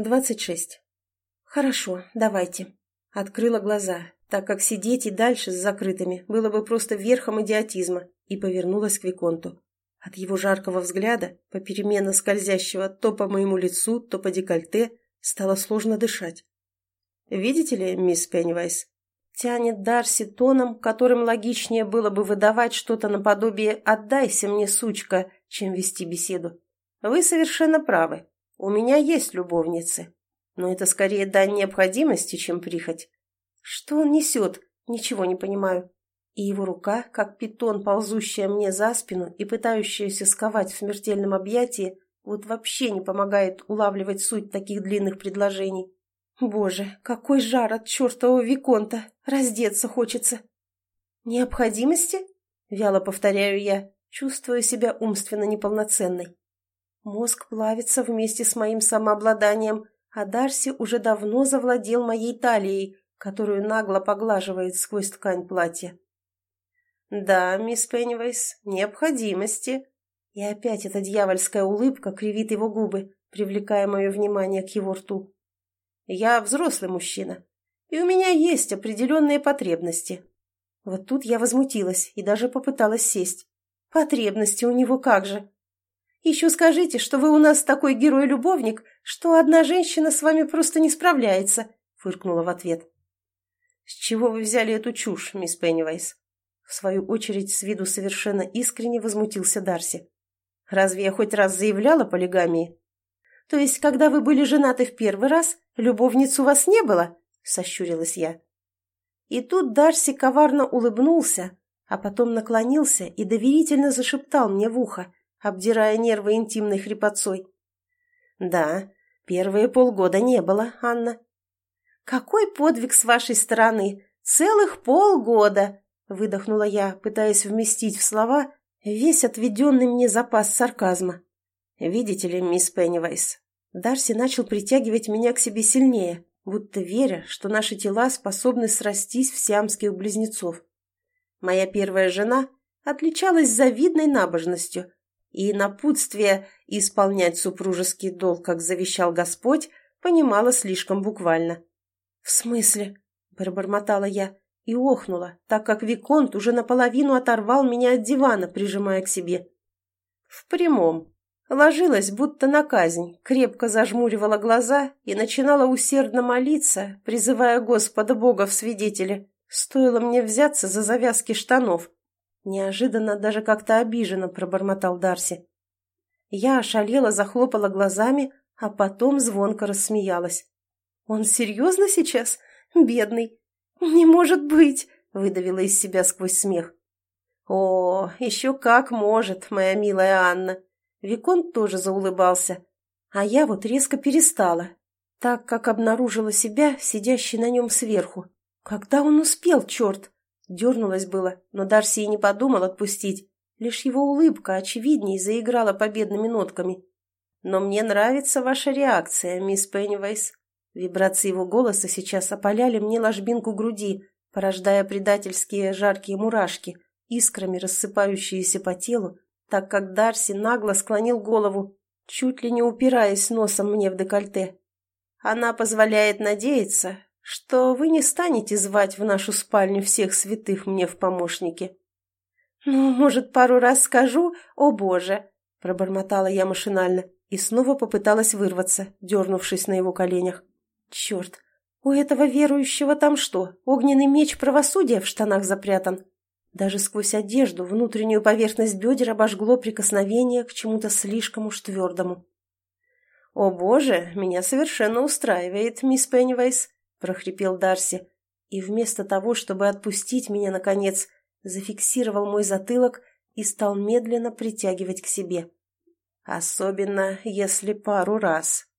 Двадцать шесть. Хорошо, давайте. Открыла глаза, так как сидеть и дальше с закрытыми было бы просто верхом идиотизма, и повернулась к Виконту. От его жаркого взгляда, попеременно скользящего то по моему лицу, то по декольте, стало сложно дышать. «Видите ли, мисс Пеннивайс?» Тянет Дарси тоном, которым логичнее было бы выдавать что-то наподобие «отдайся мне, сучка», чем вести беседу. «Вы совершенно правы. У меня есть любовницы, но это скорее дань необходимости, чем прихоть. Что он несет? Ничего не понимаю. И его рука, как питон, ползущая мне за спину и пытающаяся сковать в смертельном объятии, вот вообще не помогает улавливать суть таких длинных предложений. Боже, какой жар от чертового Виконта! Раздеться хочется. Необходимости? Вяло повторяю я, чувствуя себя умственно неполноценной. Мозг плавится вместе с моим самообладанием, а Дарси уже давно завладел моей талией, которую нагло поглаживает сквозь ткань платья. «Да, мисс Пеннивейс, необходимости». И опять эта дьявольская улыбка кривит его губы, привлекая мое внимание к его рту. «Я взрослый мужчина, и у меня есть определенные потребности». Вот тут я возмутилась и даже попыталась сесть. «Потребности у него как же!» Еще скажите, что вы у нас такой герой-любовник, что одна женщина с вами просто не справляется», — фыркнула в ответ. «С чего вы взяли эту чушь, мисс Пеннивайс?» В свою очередь, с виду совершенно искренне возмутился Дарси. «Разве я хоть раз заявляла полигамии?» «То есть, когда вы были женаты в первый раз, любовниц у вас не было?» — сощурилась я. И тут Дарси коварно улыбнулся, а потом наклонился и доверительно зашептал мне в ухо, обдирая нервы интимной хрипотцой. «Да, первые полгода не было, Анна». «Какой подвиг с вашей стороны! Целых полгода!» — выдохнула я, пытаясь вместить в слова весь отведенный мне запас сарказма. «Видите ли, мисс Пеннивайс?» Дарси начал притягивать меня к себе сильнее, будто веря, что наши тела способны срастись в сиамских близнецов. Моя первая жена отличалась завидной набожностью — и напутствие исполнять супружеский долг, как завещал Господь, понимала слишком буквально. «В смысле?» – пробормотала я и охнула, так как Виконт уже наполовину оторвал меня от дивана, прижимая к себе. «В прямом», Ложилась, будто на казнь, крепко зажмуривала глаза и начинала усердно молиться, призывая Господа Бога в свидетели. Стоило мне взяться за завязки штанов. Неожиданно даже как-то обиженно пробормотал Дарси. Я ошалела, захлопала глазами, а потом звонко рассмеялась. «Он серьезно сейчас? Бедный!» «Не может быть!» — выдавила из себя сквозь смех. «О, еще как может, моя милая Анна!» Виконт тоже заулыбался. А я вот резко перестала, так как обнаружила себя, сидящей на нем сверху. Когда он успел, черт? Дернулась было, но Дарси и не подумал отпустить. Лишь его улыбка очевидней заиграла победными нотками. «Но мне нравится ваша реакция, мисс Пеннивайс». Вибрации его голоса сейчас опаляли мне ложбинку груди, порождая предательские жаркие мурашки, искрами рассыпающиеся по телу, так как Дарси нагло склонил голову, чуть ли не упираясь носом мне в декольте. Она позволяет надеяться, что вы не станете звать в нашу спальню всех святых мне в помощники. «Ну, может, пару раз скажу, о боже!» – пробормотала я машинально и снова попыталась вырваться, дернувшись на его коленях. «Черт! У этого верующего там что, огненный меч правосудия в штанах запрятан?» Даже сквозь одежду внутреннюю поверхность бедер обожгло прикосновение к чему-то слишком уж твердому. «О боже, меня совершенно устраивает, мисс Пеннивайс», прохрипел Дарси, и вместо того, чтобы отпустить меня, наконец, зафиксировал мой затылок и стал медленно притягивать к себе. Особенно, если пару раз.